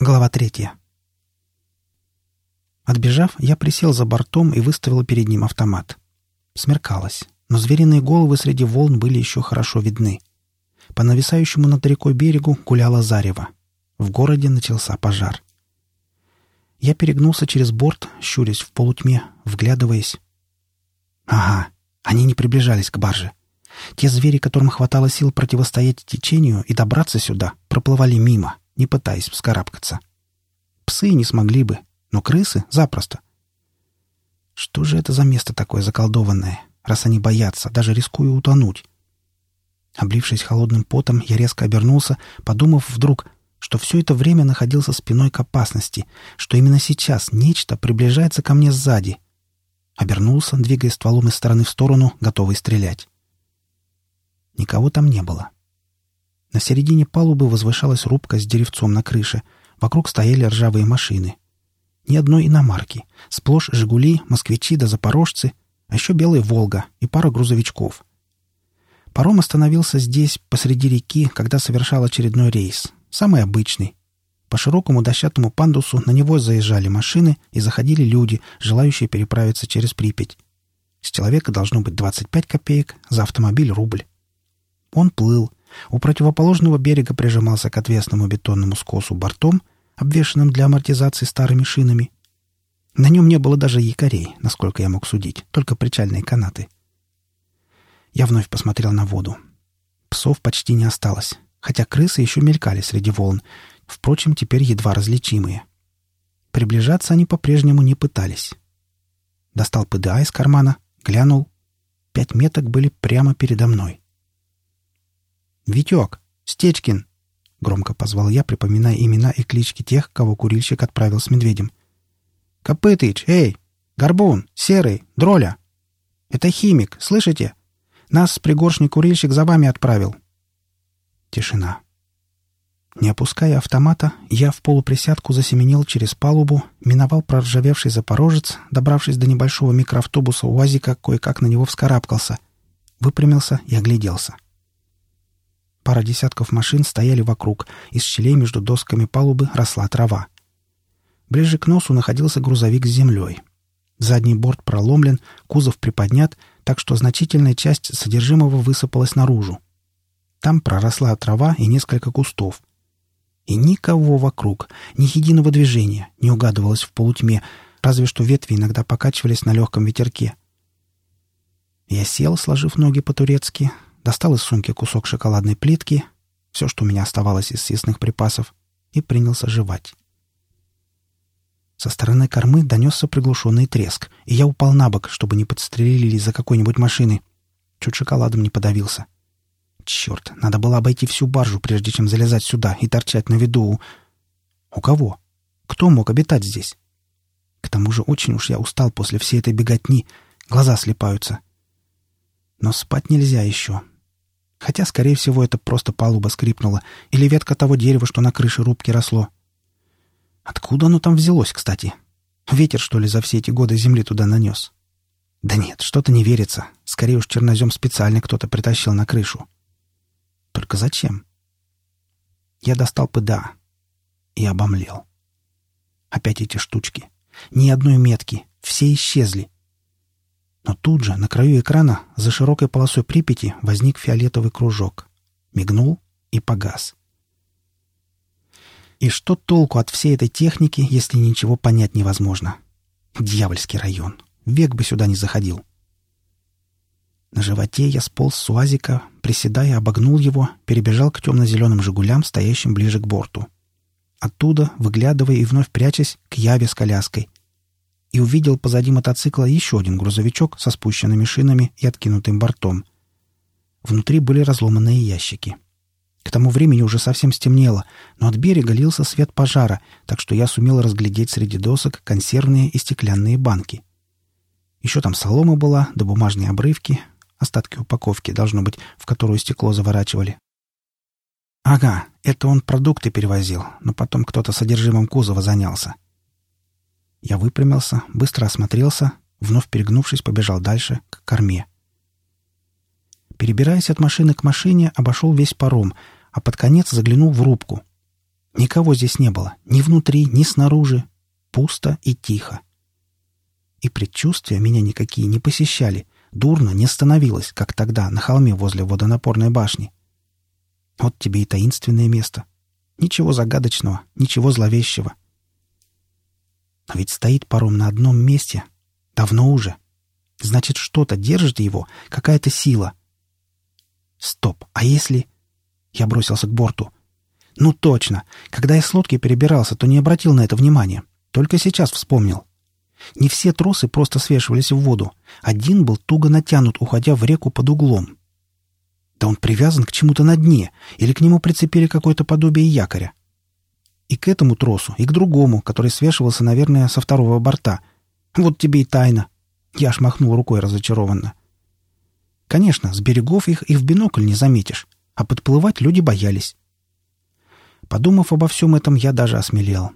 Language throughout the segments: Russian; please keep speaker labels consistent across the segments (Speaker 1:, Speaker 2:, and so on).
Speaker 1: Глава третья. Отбежав, я присел за бортом и выставил перед ним автомат. Смеркалось, но звериные головы среди волн были еще хорошо видны. По нависающему над рекой берегу гуляло зарево. В городе начался пожар. Я перегнулся через борт, щурясь в полутьме, вглядываясь. Ага, они не приближались к барже. Те звери, которым хватало сил противостоять течению и добраться сюда, проплывали мимо — не пытаясь вскарабкаться. Псы не смогли бы, но крысы — запросто. Что же это за место такое заколдованное, раз они боятся, даже рискуя утонуть? Облившись холодным потом, я резко обернулся, подумав вдруг, что все это время находился спиной к опасности, что именно сейчас нечто приближается ко мне сзади. Обернулся, двигая стволом из стороны в сторону, готовый стрелять. Никого там не было. На середине палубы возвышалась рубка с деревцом на крыше. Вокруг стояли ржавые машины. Ни одной иномарки. Сплошь «Жигули», «Москвичи» да «Запорожцы», а еще белая «Волга» и пара грузовичков. Паром остановился здесь, посреди реки, когда совершал очередной рейс. Самый обычный. По широкому дощатому пандусу на него заезжали машины и заходили люди, желающие переправиться через Припять. С человека должно быть 25 копеек, за автомобиль — рубль. Он плыл — у противоположного берега прижимался к отвесному бетонному скосу бортом, обвешанным для амортизации старыми шинами. На нем не было даже якорей, насколько я мог судить, только причальные канаты. Я вновь посмотрел на воду. Псов почти не осталось, хотя крысы еще мелькали среди волн, впрочем, теперь едва различимые. Приближаться они по-прежнему не пытались. Достал ПДА из кармана, глянул. Пять меток были прямо передо мной. «Витек! Стечкин!» — громко позвал я, припоминая имена и клички тех, кого курильщик отправил с медведем. «Копытыч! Эй! Горбун! Серый! Дроля! Это химик, слышите? Нас с пригоршни курильщик за вами отправил!» Тишина. Не опуская автомата, я в полуприсядку засеменил через палубу, миновал проржавевший запорожец, добравшись до небольшого микроавтобуса УАЗика, кое-как на него вскарабкался, выпрямился и огляделся. Пара десятков машин стояли вокруг, из щелей между досками палубы росла трава. Ближе к носу находился грузовик с землей. Задний борт проломлен, кузов приподнят, так что значительная часть содержимого высыпалась наружу. Там проросла трава и несколько кустов. И никого вокруг, ни единого движения не угадывалось в полутьме, разве что ветви иногда покачивались на легком ветерке. Я сел, сложив ноги по-турецки, достал из сумки кусок шоколадной плитки, все, что у меня оставалось из съестных припасов, и принялся жевать. Со стороны кормы донесся приглушенный треск, и я упал на бок, чтобы не подстрелили из-за какой-нибудь машины. Чуть шоколадом не подавился. Черт, надо было обойти всю баржу, прежде чем залезать сюда и торчать на виду у... Кого? Кто мог обитать здесь? К тому же очень уж я устал после всей этой беготни, глаза слепаются. Но спать нельзя еще, Хотя, скорее всего, это просто палуба скрипнула или ветка того дерева, что на крыше рубки росло. Откуда оно там взялось, кстати? Ветер, что ли, за все эти годы земли туда нанес? Да нет, что-то не верится. Скорее уж чернозем специально кто-то притащил на крышу. Только зачем? Я достал ПДА и обомлел. Опять эти штучки. Ни одной метки. Все исчезли. Но тут же, на краю экрана, за широкой полосой Припяти, возник фиолетовый кружок. Мигнул и погас. И что толку от всей этой техники, если ничего понять невозможно? Дьявольский район. Век бы сюда не заходил. На животе я сполз с уазика, приседая, обогнул его, перебежал к темно-зеленым «Жигулям», стоящим ближе к борту. Оттуда, выглядывая и вновь прячась, к Яве с коляской и увидел позади мотоцикла еще один грузовичок со спущенными шинами и откинутым бортом. Внутри были разломанные ящики. К тому времени уже совсем стемнело, но от берега лился свет пожара, так что я сумел разглядеть среди досок консервные и стеклянные банки. Еще там солома была, да бумажные обрывки, остатки упаковки, должно быть, в которую стекло заворачивали. Ага, это он продукты перевозил, но потом кто-то содержимым кузова занялся. Я выпрямился, быстро осмотрелся, вновь перегнувшись, побежал дальше, к корме. Перебираясь от машины к машине, обошел весь паром, а под конец заглянул в рубку. Никого здесь не было, ни внутри, ни снаружи. Пусто и тихо. И предчувствия меня никакие не посещали. Дурно не становилось, как тогда, на холме возле водонапорной башни. Вот тебе и таинственное место. Ничего загадочного, ничего зловещего. Но ведь стоит паром на одном месте. Давно уже. Значит, что-то держит его, какая-то сила. Стоп, а если... Я бросился к борту. Ну точно. Когда я с лодки перебирался, то не обратил на это внимания. Только сейчас вспомнил. Не все тросы просто свешивались в воду. Один был туго натянут, уходя в реку под углом. Да он привязан к чему-то на дне, или к нему прицепили какое-то подобие якоря. И к этому тросу, и к другому, который свешивался, наверное, со второго борта. Вот тебе и тайна. Я аж махнул рукой разочарованно. Конечно, с берегов их и в бинокль не заметишь, а подплывать люди боялись. Подумав обо всем этом, я даже осмелел.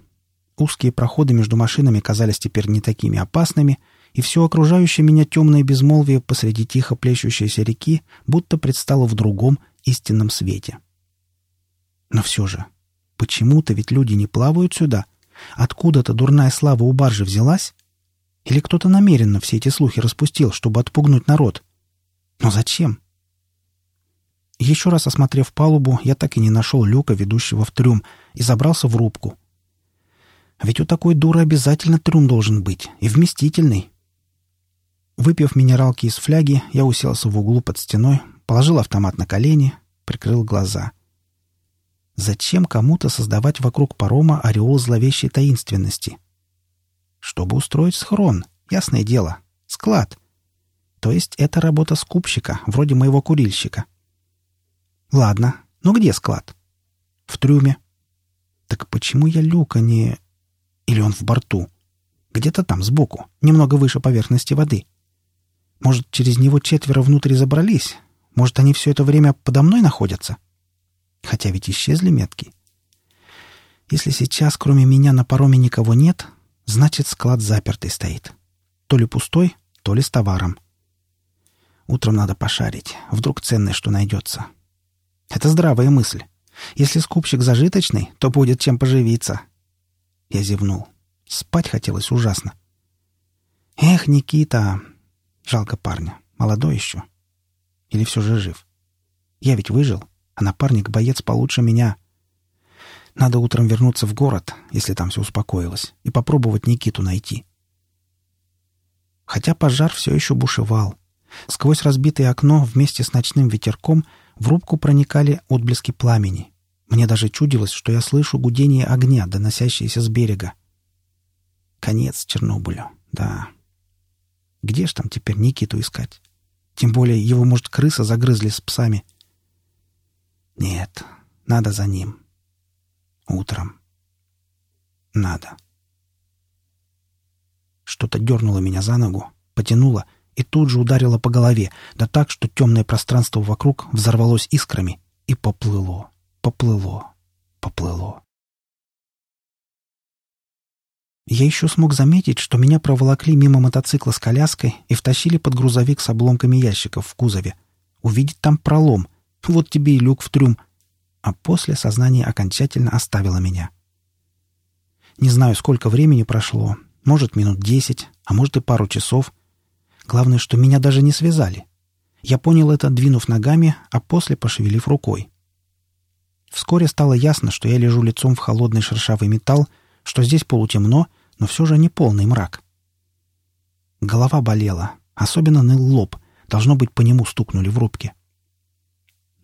Speaker 1: Узкие проходы между машинами казались теперь не такими опасными, и все окружающее меня темное безмолвие посреди тихо плещущейся реки будто предстало в другом истинном свете. Но все же, почему-то ведь люди не плавают сюда. Откуда-то дурная слава у баржи взялась? Или кто-то намеренно все эти слухи распустил, чтобы отпугнуть народ? Но зачем? Еще раз осмотрев палубу, я так и не нашел люка, ведущего в трюм, и забрался в рубку. А ведь у такой дуры обязательно трюм должен быть, и вместительный. Выпив минералки из фляги, я уселся в углу под стеной, положил автомат на колени, прикрыл глаза. Зачем кому-то создавать вокруг парома ореол зловещей таинственности? Чтобы устроить схрон, ясное дело, склад. То есть это работа скупщика, вроде моего курильщика. Ладно, но где склад? В трюме. Так почему я люка не... Или он в борту? Где-то там, сбоку, немного выше поверхности воды. — может, через него четверо внутрь забрались? Может, они все это время подо мной находятся? Хотя ведь исчезли метки. Если сейчас, кроме меня, на пароме никого нет, значит, склад запертый стоит. То ли пустой, то ли с товаром. Утром надо пошарить. Вдруг ценное что найдется. Это здравая мысль. Если скупщик зажиточный, то будет чем поживиться. Я зевнул. Спать хотелось ужасно. Эх, Никита, Жалко парня. Молодой еще. Или все же жив. Я ведь выжил, а напарник — боец получше меня. Надо утром вернуться в город, если там все успокоилось, и попробовать Никиту найти. Хотя пожар все еще бушевал. Сквозь разбитое окно вместе с ночным ветерком в рубку проникали отблески пламени. Мне даже чудилось, что я слышу гудение огня, доносящееся с берега. Конец Чернобылю, да. Где ж там теперь Никиту искать? Тем более его, может, крыса загрызли с псами. Нет, надо за ним. Утром. Надо. Что-то дернуло меня за ногу, потянуло и тут же ударило по голове, да так, что темное пространство вокруг взорвалось искрами и поплыло, поплыло, поплыло. Я еще смог заметить, что меня проволокли мимо мотоцикла с коляской и втащили под грузовик с обломками ящиков в кузове. Увидеть там пролом. Вот тебе и люк в трюм. А после сознание окончательно оставило меня. Не знаю, сколько времени прошло. Может, минут десять, а может и пару часов. Главное, что меня даже не связали. Я понял это, двинув ногами, а после пошевелив рукой. Вскоре стало ясно, что я лежу лицом в холодный шершавый металл, что здесь полутемно — но все же не полный мрак. Голова болела, особенно ныл лоб. Должно быть, по нему стукнули в рубке.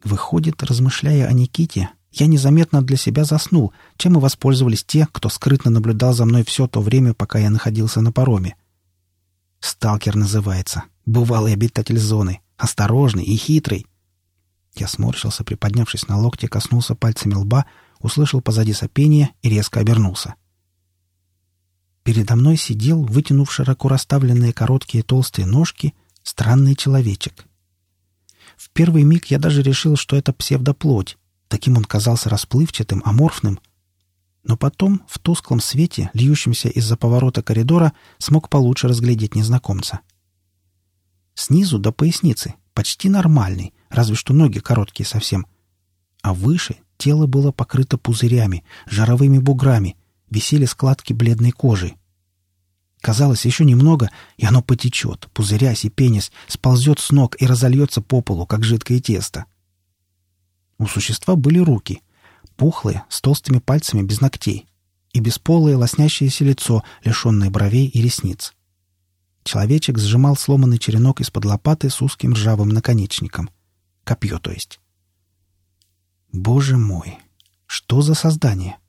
Speaker 1: Выходит, размышляя о Никите, я незаметно для себя заснул, чем и воспользовались те, кто скрытно наблюдал за мной все то время, пока я находился на пароме. «Сталкер» называется. Бывалый обитатель зоны. Осторожный и хитрый. Я сморщился, приподнявшись на локте, коснулся пальцами лба, услышал позади сопение и резко обернулся. Передо мной сидел, вытянув широко расставленные короткие толстые ножки, странный человечек. В первый миг я даже решил, что это псевдоплоть. Таким он казался расплывчатым, аморфным. Но потом, в тусклом свете, льющемся из-за поворота коридора, смог получше разглядеть незнакомца. Снизу до поясницы, почти нормальный, разве что ноги короткие совсем. А выше Тело было покрыто пузырями, жировыми буграми, висели складки бледной кожи. Казалось, еще немного, и оно потечет, пузырясь и пенясь, сползет с ног и разольется по полу, как жидкое тесто. У существа были руки, пухлые, с толстыми пальцами без ногтей, и бесполое лоснящееся лицо, лишенное бровей и ресниц. Человечек сжимал сломанный черенок из-под лопаты с узким ржавым наконечником. Копье, то есть. Боже мой! Что за создание?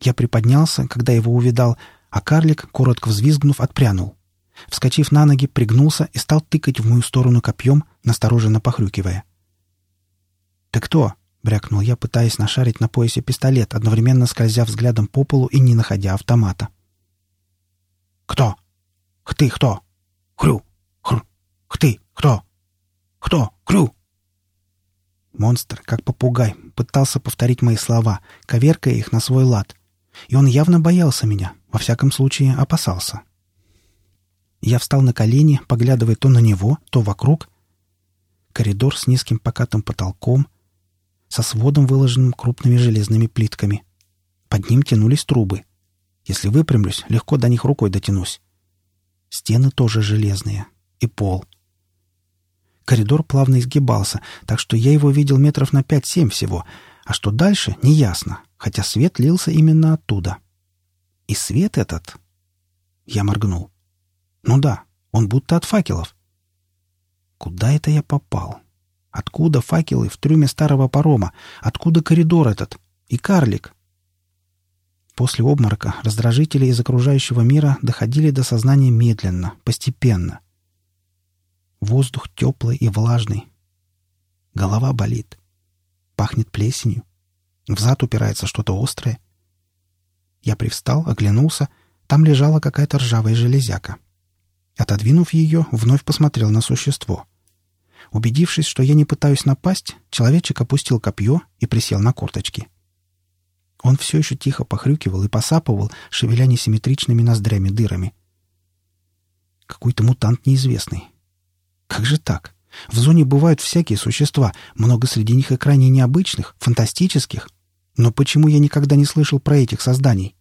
Speaker 1: Я приподнялся, когда его увидал, а карлик, коротко взвизгнув, отпрянул. Вскочив на ноги, пригнулся и стал тыкать в мою сторону копьем, настороженно похрюкивая. «Ты кто?» — брякнул я, пытаясь нашарить на поясе пистолет, одновременно скользя взглядом по полу и не находя автомата. «Кто? Хты кто? Хрю! Хр! Хты кто? Кто? Хрю!» Монстр, как попугай, пытался повторить мои слова, коверкая их на свой лад. И он явно боялся меня, во всяком случае опасался. Я встал на колени, поглядывая то на него, то вокруг. Коридор с низким покатым потолком, со сводом, выложенным крупными железными плитками. Под ним тянулись трубы. Если выпрямлюсь, легко до них рукой дотянусь. Стены тоже железные. И пол. Коридор плавно изгибался, так что я его видел метров на пять-семь всего, а что дальше — неясно, хотя свет лился именно оттуда. И свет этот... Я моргнул. Ну да, он будто от факелов. Куда это я попал? Откуда факелы в трюме старого парома? Откуда коридор этот? И карлик? После обморока раздражители из окружающего мира доходили до сознания медленно, постепенно. Воздух теплый и влажный. Голова болит. Пахнет плесенью. В зад упирается что-то острое. Я привстал, оглянулся. Там лежала какая-то ржавая железяка. Отодвинув ее, вновь посмотрел на существо. Убедившись, что я не пытаюсь напасть, человечек опустил копье и присел на корточки. Он все еще тихо похрюкивал и посапывал, шевеля несимметричными ноздрями дырами. Какой-то мутант неизвестный. Как же так? В зоне бывают всякие существа, много среди них и крайне необычных, фантастических. Но почему я никогда не слышал про этих созданий?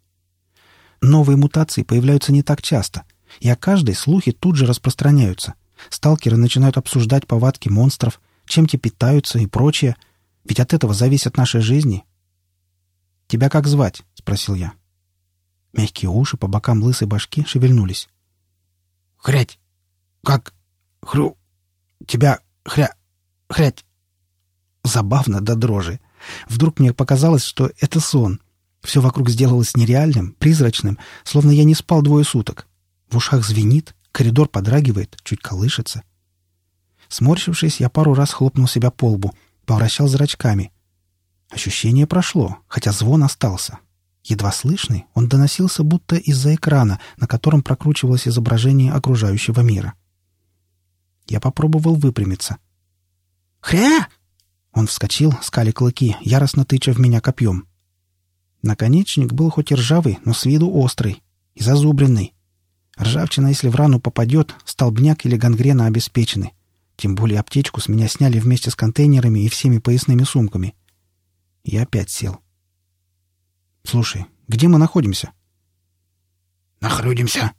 Speaker 1: Новые мутации появляются не так часто, и о каждой слухи тут же распространяются. Сталкеры начинают обсуждать повадки монстров, чем те питаются и прочее, ведь от этого зависят наши жизни. «Тебя как звать?» — спросил я. Мягкие уши по бокам лысой башки шевельнулись. «Хрять! Как Хрю... Тебя... Хря... Хрять... Забавно до дрожи. Вдруг мне показалось, что это сон. Все вокруг сделалось нереальным, призрачным, словно я не спал двое суток. В ушах звенит, коридор подрагивает, чуть колышется. Сморщившись, я пару раз хлопнул себя по лбу, повращал зрачками. Ощущение прошло, хотя звон остался. Едва слышный, он доносился будто из-за экрана, на котором прокручивалось изображение окружающего мира. Я попробовал выпрямиться. «Хря!» Он вскочил, скали клыки, яростно тыча в меня копьем. Наконечник был хоть и ржавый, но с виду острый и зазубренный. Ржавчина, если в рану попадет, столбняк или гангрена обеспечены. Тем более аптечку с меня сняли вместе с контейнерами и всеми поясными сумками. Я опять сел. «Слушай, где мы находимся?»
Speaker 2: «Нахрудимся!»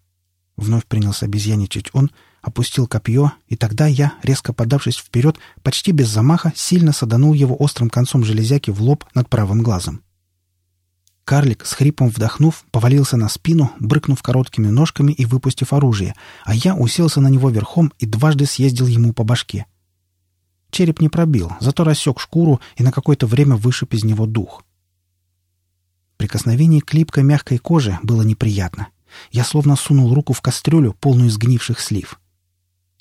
Speaker 1: Вновь принялся обезьяничать он, опустил копье, и тогда я, резко подавшись вперед, почти без замаха, сильно саданул его острым концом железяки в лоб над правым глазом. Карлик, с хрипом вдохнув, повалился на спину, брыкнув короткими ножками и выпустив оружие, а я уселся на него верхом и дважды съездил ему по башке. Череп не пробил, зато рассек шкуру и на какое-то время вышиб из него дух. Прикосновение к липкой мягкой коже было неприятно. Я словно сунул руку в кастрюлю, полную сгнивших слив.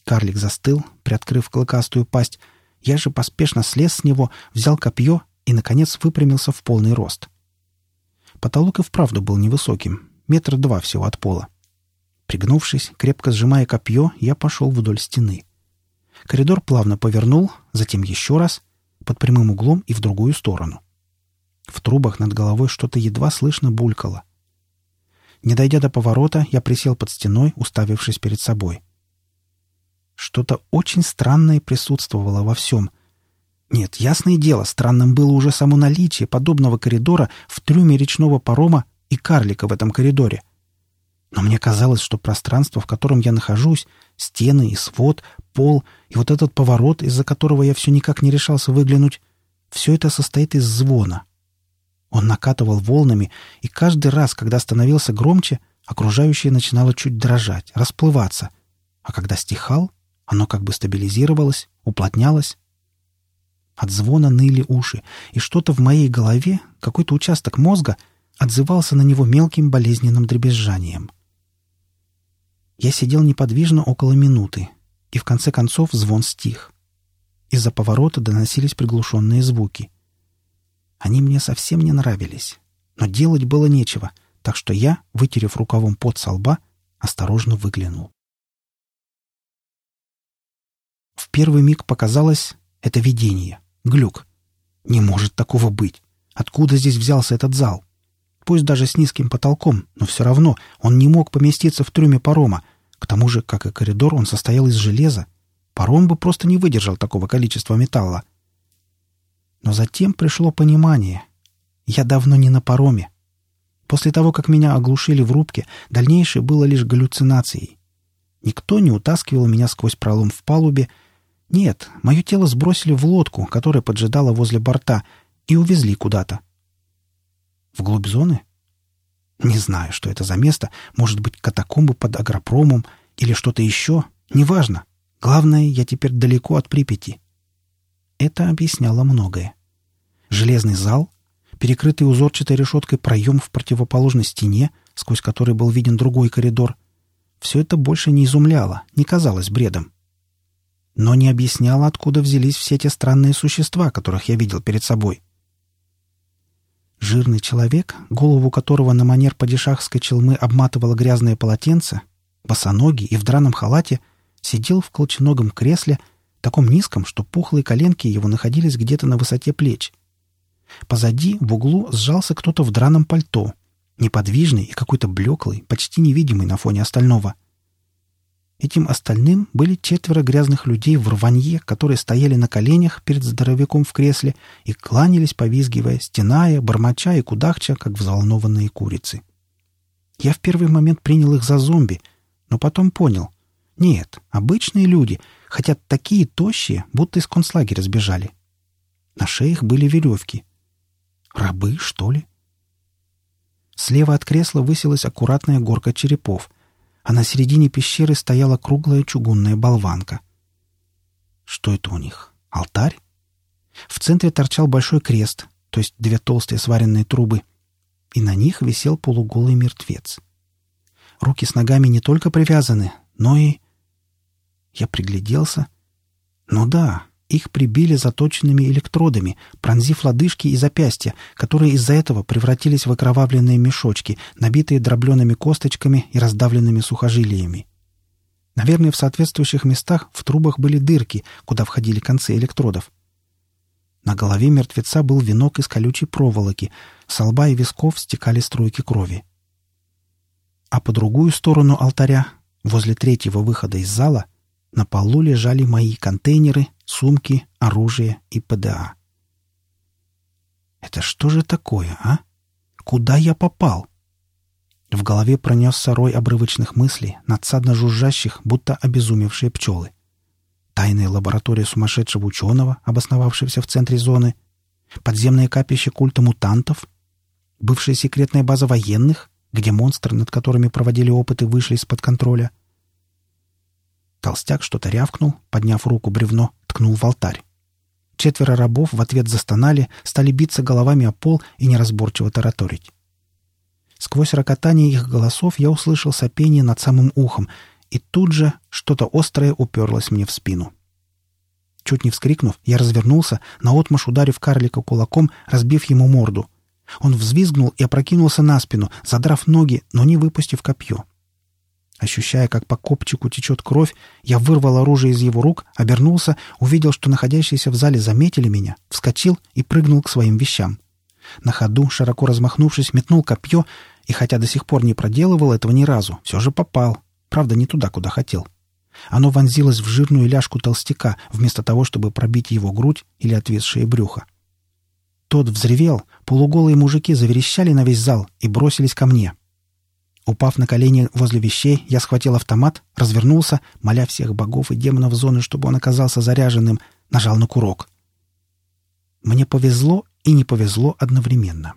Speaker 1: Карлик застыл, приоткрыв клыкастую пасть. Я же поспешно слез с него, взял копье и, наконец, выпрямился в полный рост. Потолок и вправду был невысоким, метра два всего от пола. Пригнувшись, крепко сжимая копье, я пошел вдоль стены. Коридор плавно повернул, затем еще раз, под прямым углом и в другую сторону. В трубах над головой что-то едва слышно булькало. Не дойдя до поворота, я присел под стеной, уставившись перед собой. Что-то очень странное присутствовало во всем. Нет, ясное дело, странным было уже само наличие подобного коридора в трюме речного парома и карлика в этом коридоре. Но мне казалось, что пространство, в котором я нахожусь, стены и свод, пол и вот этот поворот, из-за которого я все никак не решался выглянуть, все это состоит из звона. Он накатывал волнами, и каждый раз, когда становился громче, окружающее начинало чуть дрожать, расплываться. А когда стихал, оно как бы стабилизировалось, уплотнялось. От звона ныли уши, и что-то в моей голове, какой-то участок мозга, отзывался на него мелким болезненным дребезжанием. Я сидел неподвижно около минуты, и в конце концов звон стих. Из-за поворота доносились приглушенные звуки. Они мне совсем не нравились. Но делать было нечего, так что я, вытерев рукавом пот со лба, осторожно выглянул. В первый миг показалось это видение, глюк. Не может такого быть. Откуда здесь взялся этот зал? Пусть даже с низким потолком, но все равно он не мог поместиться в трюме парома. К тому же, как и коридор, он состоял из железа. Паром бы просто не выдержал такого количества металла. Но затем пришло понимание. Я давно не на пароме. После того, как меня оглушили в рубке, дальнейшее было лишь галлюцинацией. Никто не утаскивал меня сквозь пролом в палубе. Нет, мое тело сбросили в лодку, которая поджидала возле борта, и увезли куда-то. Вглубь зоны? Не знаю, что это за место. Может быть, катакомбы под агропромом или что-то еще. Неважно. Главное, я теперь далеко от Припяти. Это объясняло многое. Железный зал, перекрытый узорчатой решеткой проем в противоположной стене, сквозь который был виден другой коридор. Все это больше не изумляло, не казалось бредом. Но не объясняло, откуда взялись все те странные существа, которых я видел перед собой. Жирный человек, голову которого на манер падишахской челмы обматывало грязное полотенце, босоногий и в драном халате, сидел в колченогом кресле — таком низком, что пухлые коленки его находились где-то на высоте плеч. Позади, в углу, сжался кто-то в драном пальто, неподвижный и какой-то блеклый, почти невидимый на фоне остального. Этим остальным были четверо грязных людей в рванье, которые стояли на коленях перед здоровяком в кресле и кланялись, повизгивая, стеная, бормоча и кудахча, как взволнованные курицы. Я в первый момент принял их за зомби, но потом понял. Нет, обычные люди — хотя такие тощие, будто из концлагеря сбежали. На шеях были веревки. Рабы, что ли? Слева от кресла высилась аккуратная горка черепов, а на середине пещеры стояла круглая чугунная болванка. Что это у них? Алтарь? В центре торчал большой крест, то есть две толстые сваренные трубы, и на них висел полуголый мертвец. Руки с ногами не только привязаны, но и я пригляделся. Ну да, их прибили заточенными электродами, пронзив лодыжки и запястья, которые из-за этого превратились в окровавленные мешочки, набитые дроблеными косточками и раздавленными сухожилиями. Наверное, в соответствующих местах в трубах были дырки, куда входили концы электродов. На голове мертвеца был венок из колючей проволоки, с лба и висков стекали струйки крови. А по другую сторону алтаря, возле третьего выхода из зала, на полу лежали мои контейнеры, сумки, оружие и ПДА. Это что же такое, а? Куда я попал? В голове пронесся рой обрывочных мыслей, надсадно жужжащих, будто обезумевшие пчелы. Тайная лаборатория сумасшедшего ученого, обосновавшегося в центре зоны, подземное капище культа мутантов, бывшая секретная база военных, где монстры, над которыми проводили опыты, вышли из-под контроля — Толстяк что-то рявкнул, подняв руку бревно, ткнул в алтарь. Четверо рабов в ответ застонали, стали биться головами о пол и неразборчиво тараторить. Сквозь рокотание их голосов я услышал сопение над самым ухом, и тут же что-то острое уперлось мне в спину. Чуть не вскрикнув, я развернулся, наотмашь ударив карлика кулаком, разбив ему морду. Он взвизгнул и опрокинулся на спину, задрав ноги, но не выпустив копье. Ощущая, как по копчику течет кровь, я вырвал оружие из его рук, обернулся, увидел, что находящиеся в зале заметили меня, вскочил и прыгнул к своим вещам. На ходу, широко размахнувшись, метнул копье, и хотя до сих пор не проделывал этого ни разу, все же попал. Правда, не туда, куда хотел. Оно вонзилось в жирную ляжку толстяка, вместо того, чтобы пробить его грудь или отвисшее брюхо. Тот взревел, полуголые мужики заверещали на весь зал и бросились ко мне. Упав на колени возле вещей, я схватил автомат, развернулся, моля всех богов и демонов зоны, чтобы он оказался заряженным, нажал на курок. Мне повезло и не повезло одновременно.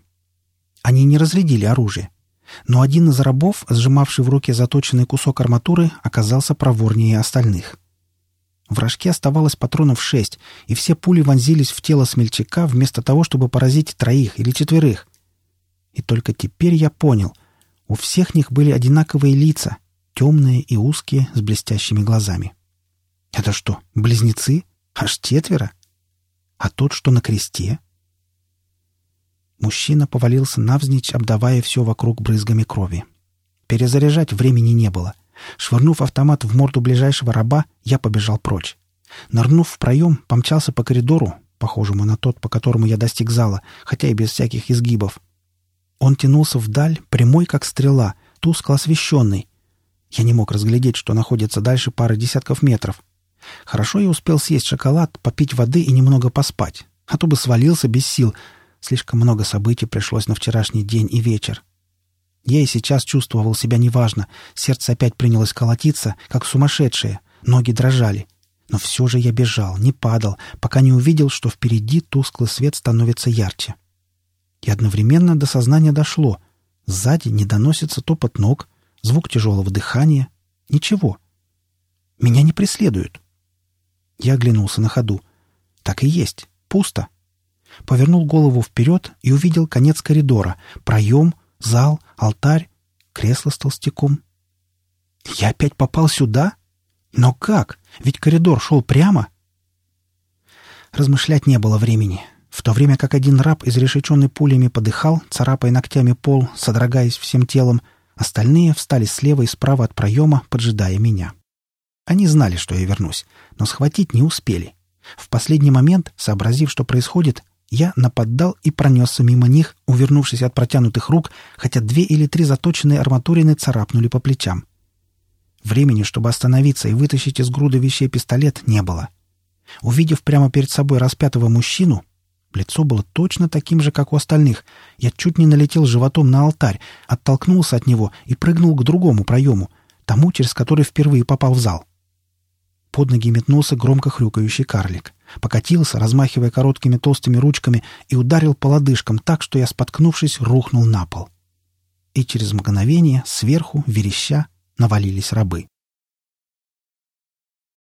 Speaker 1: Они не разрядили оружие. Но один из рабов, сжимавший в руке заточенный кусок арматуры, оказался проворнее остальных. В рожке оставалось патронов шесть, и все пули вонзились в тело смельчака вместо того, чтобы поразить троих или четверых. И только теперь я понял — у всех них были одинаковые лица, темные и узкие, с блестящими глазами. Это что, близнецы? Аж четверо? А тот, что на кресте? Мужчина повалился навзничь, обдавая все вокруг брызгами крови. Перезаряжать времени не было. Швырнув автомат в морду ближайшего раба, я побежал прочь. Нырнув в проем, помчался по коридору, похожему на тот, по которому я достиг зала, хотя и без всяких изгибов. Он тянулся вдаль, прямой как стрела, тускло освещенный. Я не мог разглядеть, что находится дальше пары десятков метров. Хорошо я успел съесть шоколад, попить воды и немного поспать, а то бы свалился без сил. Слишком много событий пришлось на вчерашний день и вечер. Я и сейчас чувствовал себя неважно. Сердце опять принялось колотиться, как сумасшедшее. Ноги дрожали. Но все же я бежал, не падал, пока не увидел, что впереди тусклый свет становится ярче. — и одновременно до сознания дошло. Сзади не доносится топот ног, звук тяжелого дыхания. Ничего. Меня не преследуют. Я оглянулся на ходу. Так и есть. Пусто. Повернул голову вперед и увидел конец коридора. Проем, зал, алтарь, кресло с толстяком. Я опять попал сюда? Но как? Ведь коридор шел прямо. Размышлять не было времени в то время как один раб, изрешеченный пулями, подыхал, царапая ногтями пол, содрогаясь всем телом, остальные встали слева и справа от проема, поджидая меня. Они знали, что я вернусь, но схватить не успели. В последний момент, сообразив, что происходит, я нападал и пронесся мимо них, увернувшись от протянутых рук, хотя две или три заточенные арматурины царапнули по плечам. Времени, чтобы остановиться и вытащить из груды вещей пистолет, не было. Увидев прямо перед собой распятого мужчину, Лицо было точно таким же, как у остальных. Я чуть не налетел животом на алтарь, оттолкнулся от него и прыгнул к другому проему, тому, через который впервые попал в зал. Под ноги метнулся громко хрюкающий карлик. Покатился, размахивая короткими толстыми ручками, и ударил по лодыжкам так, что я, споткнувшись, рухнул на пол. И через мгновение сверху, вереща, навалились рабы.